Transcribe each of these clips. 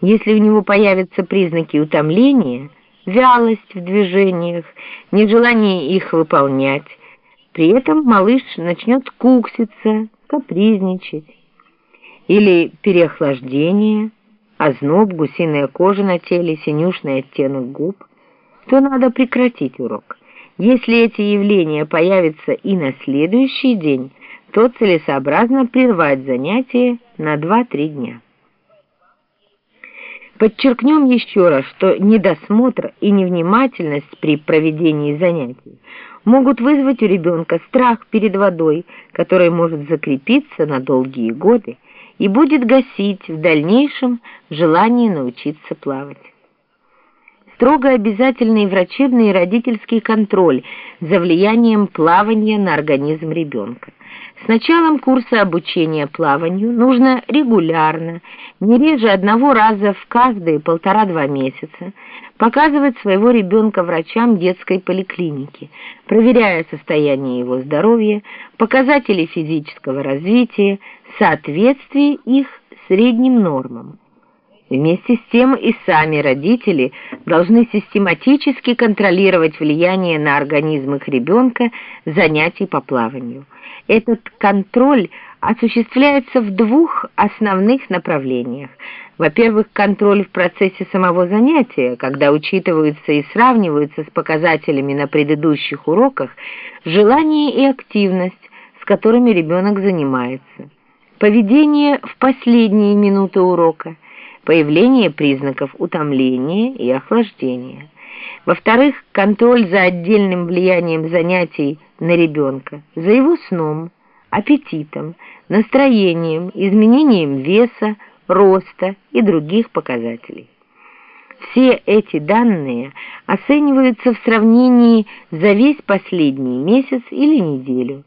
Если у него появятся признаки утомления, вялость в движениях, нежелание их выполнять, при этом малыш начнет кукситься, капризничать. Или переохлаждение, озноб, гусиная кожа на теле, синюшный оттенок губ, то надо прекратить урок. Если эти явления появятся и на следующий день, то целесообразно прервать занятие на 2-3 дня. Подчеркнем еще раз, что недосмотр и невнимательность при проведении занятий могут вызвать у ребенка страх перед водой, который может закрепиться на долгие годы и будет гасить в дальнейшем желание научиться плавать. Строго обязательный врачебный и родительский контроль за влиянием плавания на организм ребенка. С началом курса обучения плаванию нужно регулярно, не реже одного раза в каждые полтора-два месяца, показывать своего ребенка врачам детской поликлиники, проверяя состояние его здоровья, показатели физического развития, соответствие их средним нормам. Вместе с тем и сами родители должны систематически контролировать влияние на организм их ребенка занятий по плаванию. Этот контроль осуществляется в двух основных направлениях. Во-первых, контроль в процессе самого занятия, когда учитываются и сравниваются с показателями на предыдущих уроках желание и активность, с которыми ребенок занимается. Поведение в последние минуты урока – появление признаков утомления и охлаждения. Во-вторых, контроль за отдельным влиянием занятий на ребенка, за его сном, аппетитом, настроением, изменением веса, роста и других показателей. Все эти данные оцениваются в сравнении за весь последний месяц или неделю.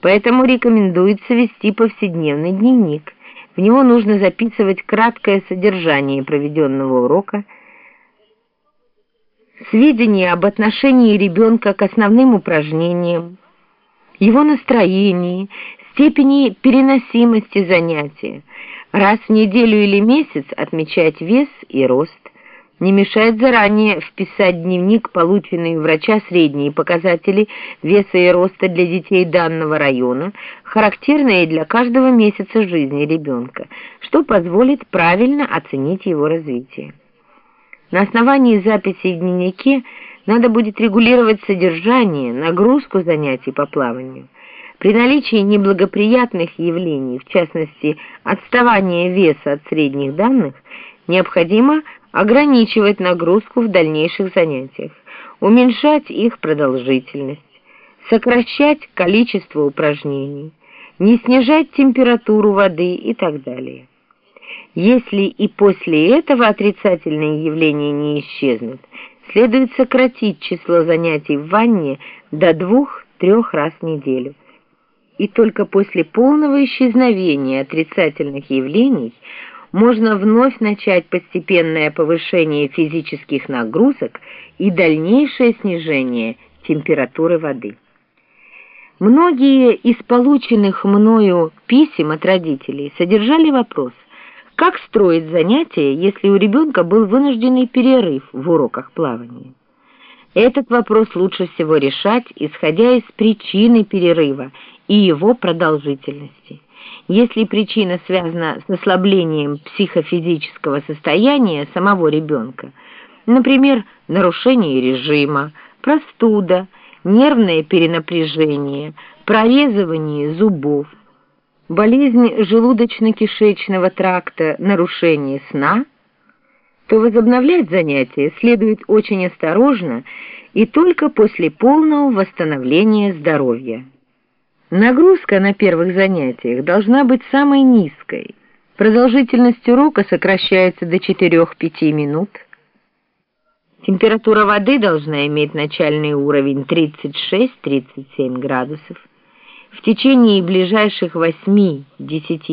Поэтому рекомендуется вести повседневный дневник – в него нужно записывать краткое содержание проведенного урока, сведения об отношении ребенка к основным упражнениям, его настроении, степени переносимости занятия, раз в неделю или месяц отмечать вес и рост, не мешает заранее вписать в дневник полученные врача средние показатели веса и роста для детей данного района, характерные для каждого месяца жизни ребенка, что позволит правильно оценить его развитие. На основании записей в дневнике надо будет регулировать содержание, нагрузку занятий по плаванию. При наличии неблагоприятных явлений, в частности, отставания веса от средних данных, необходимо ограничивать нагрузку в дальнейших занятиях, уменьшать их продолжительность, сокращать количество упражнений, не снижать температуру воды и так далее. Если и после этого отрицательные явления не исчезнут, следует сократить число занятий в ванне до двух-трех раз в неделю. И только после полного исчезновения отрицательных явлений можно вновь начать постепенное повышение физических нагрузок и дальнейшее снижение температуры воды. Многие из полученных мною писем от родителей содержали вопрос, как строить занятия, если у ребенка был вынужденный перерыв в уроках плавания. Этот вопрос лучше всего решать, исходя из причины перерыва и его продолжительности. Если причина связана с ослаблением психофизического состояния самого ребенка, например, нарушение режима, простуда, нервное перенапряжение, прорезывание зубов, болезнь желудочно-кишечного тракта, нарушение сна, то возобновлять занятия следует очень осторожно и только после полного восстановления здоровья. Нагрузка на первых занятиях должна быть самой низкой. Продолжительность урока сокращается до 4-5 минут. Температура воды должна иметь начальный уровень 36-37 градусов. В течение ближайших 8-10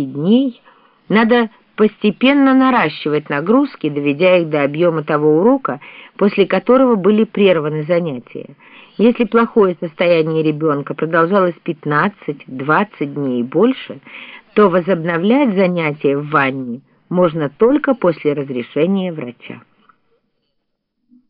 дней надо постепенно наращивать нагрузки, доведя их до объема того урока, после которого были прерваны занятия. Если плохое состояние ребенка продолжалось 15-20 дней и больше, то возобновлять занятия в ванне можно только после разрешения врача.